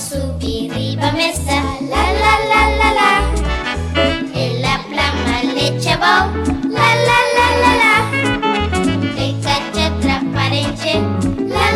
subiriba mesa, la la la la la. En la plama le chavó, la la la la la. De cacha transparente, la